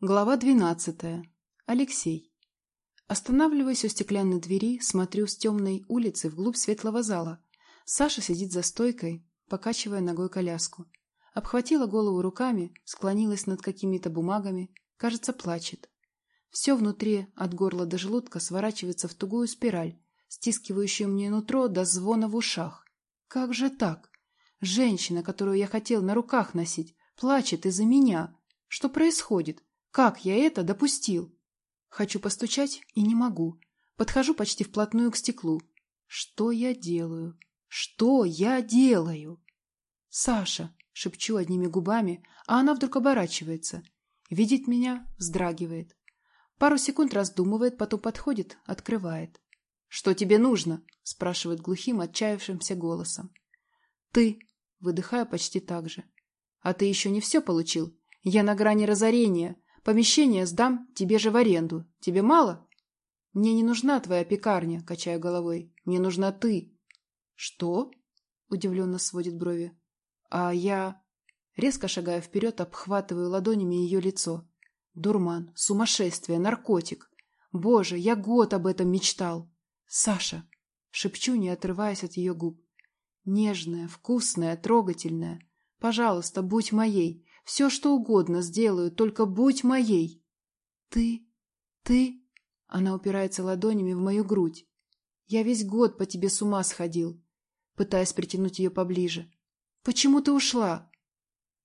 Глава двенадцатая. Алексей. Останавливаясь у стеклянной двери, смотрю с темной улицы вглубь светлого зала. Саша сидит за стойкой, покачивая ногой коляску. Обхватила голову руками, склонилась над какими-то бумагами, кажется, плачет. Все внутри, от горла до желудка, сворачивается в тугую спираль, стискивающую мне нутро до звона в ушах. Как же так? Женщина, которую я хотел на руках носить, плачет из-за меня. Что происходит? Как я это допустил? Хочу постучать и не могу. Подхожу почти вплотную к стеклу. Что я делаю? Что я делаю? Саша, шепчу одними губами, а она вдруг оборачивается. Видит меня, вздрагивает. Пару секунд раздумывает, потом подходит, открывает. «Что тебе нужно?» – спрашивает глухим, отчаявшимся голосом. «Ты!» – выдыхаю почти так же. «А ты еще не все получил? Я на грани разорения. Помещение сдам тебе же в аренду. Тебе мало? Мне не нужна твоя пекарня, качаю головой. Мне нужна ты. Что? Удивленно сводит брови. А я... Резко шагая вперед, обхватываю ладонями ее лицо. Дурман, сумасшествие, наркотик. Боже, я год об этом мечтал. Саша, шепчу, не отрываясь от ее губ. Нежная, вкусная, трогательная. Пожалуйста, будь моей. Все, что угодно сделаю, только будь моей. Ты, ты... Она упирается ладонями в мою грудь. Я весь год по тебе с ума сходил, пытаясь притянуть ее поближе. Почему ты ушла?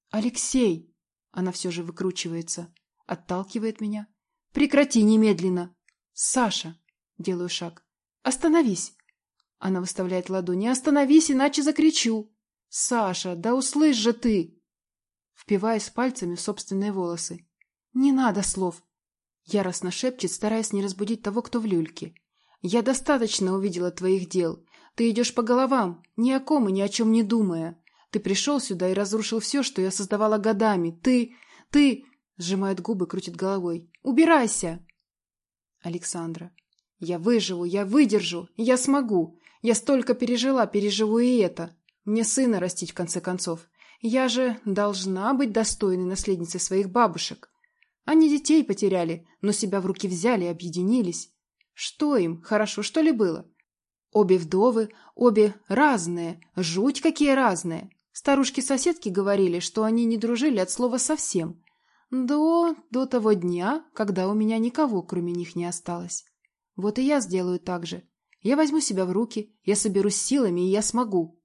Алексей! Она все же выкручивается, отталкивает меня. Прекрати немедленно! Саша! Делаю шаг. Остановись! Она выставляет ладони. Остановись, иначе закричу! Саша, да услышь же ты! Впиваясь пальцами в собственные волосы. «Не надо слов!» Яростно шепчет, стараясь не разбудить того, кто в люльке. «Я достаточно увидела твоих дел. Ты идешь по головам, ни о ком и ни о чем не думая. Ты пришел сюда и разрушил все, что я создавала годами. Ты... ты...» Сжимает губы, крутит головой. «Убирайся!» Александра. «Я выживу, я выдержу, я смогу. Я столько пережила, переживу и это. Мне сына растить, в конце концов. Я же должна быть достойной наследницей своих бабушек. Они детей потеряли, но себя в руки взяли и объединились. Что им, хорошо что ли было? Обе вдовы, обе разные, жуть какие разные. Старушки-соседки говорили, что они не дружили от слова совсем. До... до того дня, когда у меня никого, кроме них, не осталось. Вот и я сделаю так же. Я возьму себя в руки, я соберусь силами, и я смогу.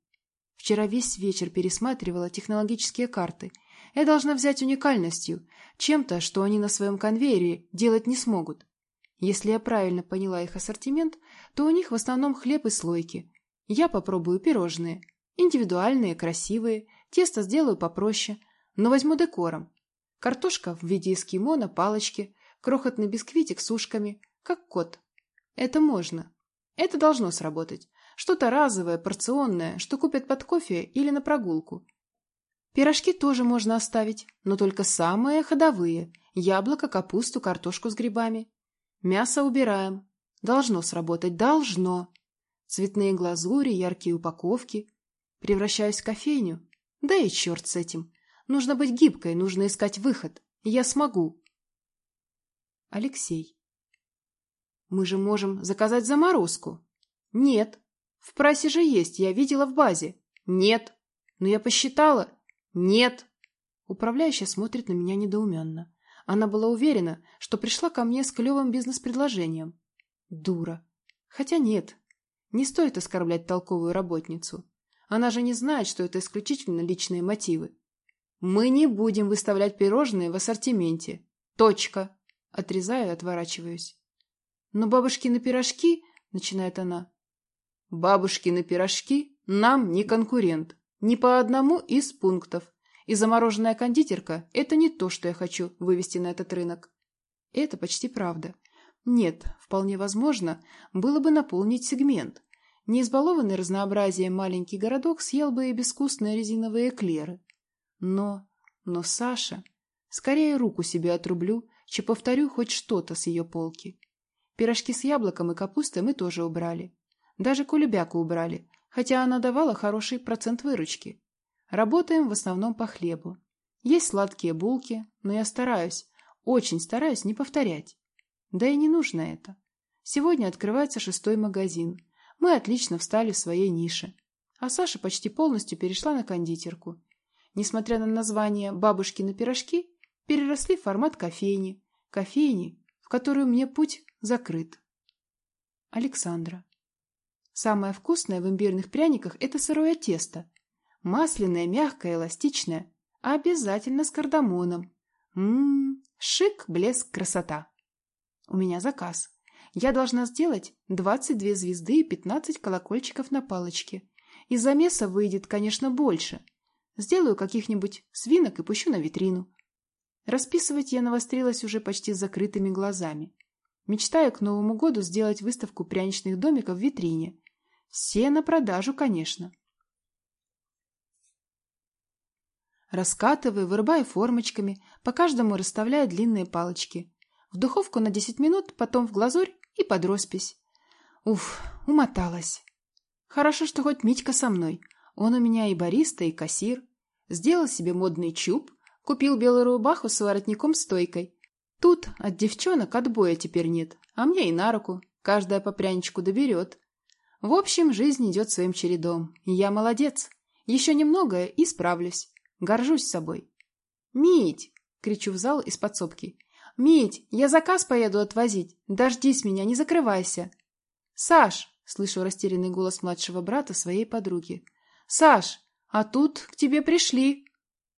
Вчера весь вечер пересматривала технологические карты. Я должна взять уникальностью, чем-то, что они на своем конвейере делать не смогут. Если я правильно поняла их ассортимент, то у них в основном хлеб и слойки. Я попробую пирожные. Индивидуальные, красивые. Тесто сделаю попроще, но возьму декором. Картошка в виде эскимо на палочке, крохотный бисквитик с ушками, как кот. Это можно. Это должно сработать. Что-то разовое, порционное, что купят под кофе или на прогулку. Пирожки тоже можно оставить, но только самые ходовые. Яблоко, капусту, картошку с грибами. Мясо убираем. Должно сработать, должно. Цветные глазури, яркие упаковки. Превращаюсь в кофейню. Да и черт с этим. Нужно быть гибкой, нужно искать выход. Я смогу. Алексей. Мы же можем заказать заморозку. Нет, в прайсе же есть, я видела в базе. Нет. Но я посчитала. Нет. Управляющая смотрит на меня недоуменно. Она была уверена, что пришла ко мне с клевым бизнес-предложением. Дура. Хотя нет. Не стоит оскорблять толковую работницу. Она же не знает, что это исключительно личные мотивы. Мы не будем выставлять пирожные в ассортименте. Точка. Отрезаю и отворачиваюсь. Но бабушкины пирожки, начинает она, Бабушкины пирожки нам не конкурент. Ни по одному из пунктов. И замороженная кондитерка – это не то, что я хочу вывести на этот рынок. Это почти правда. Нет, вполне возможно, было бы наполнить сегмент. Не избалованный разнообразием маленький городок съел бы и безвкусные резиновые эклеры. Но, но Саша... Скорее руку себе отрублю, чем повторю хоть что-то с ее полки. Пирожки с яблоком и капустой мы тоже убрали. Даже кулебяку убрали, хотя она давала хороший процент выручки. Работаем в основном по хлебу. Есть сладкие булки, но я стараюсь, Очень стараюсь не повторять. Да и не нужно это. Сегодня открывается шестой магазин. Мы отлично встали в своей нише. А Саша почти полностью перешла на кондитерку. Несмотря на название «бабушкины пирожки», переросли в формат кофейни. Кофейни, которую мне путь закрыт. Александра. Самое вкусное в имбирных пряниках – это сырое тесто. Масляное, мягкое, эластичное. Обязательно с кардамоном. Ммм, шик, блеск, красота. У меня заказ. Я должна сделать 22 звезды и 15 колокольчиков на палочке. Из замеса выйдет, конечно, больше. Сделаю каких-нибудь свинок и пущу на витрину. Расписывать я навострилась уже почти с закрытыми глазами. Мечтаю к Новому году сделать выставку пряничных домиков в витрине. Все на продажу, конечно. Раскатываю, вырубаю формочками, по каждому расставляю длинные палочки. В духовку на 10 минут, потом в глазурь и под роспись. Уф, умоталась. Хорошо, что хоть Митька со мной. Он у меня и бариста, и кассир. Сделал себе модный чуб, купил белую рубаху с воротником-стойкой, Тут от девчонок отбоя теперь нет, а мне и на руку. Каждая по пряничку доберет. В общем, жизнь идет своим чередом. Я молодец. Еще немного и справлюсь. Горжусь собой. «Мить!» — кричу в зал из подсобки. «Мить, я заказ поеду отвозить. Дождись меня, не закрывайся!» «Саш!» — слышу растерянный голос младшего брата своей подруги. «Саш, а тут к тебе пришли!»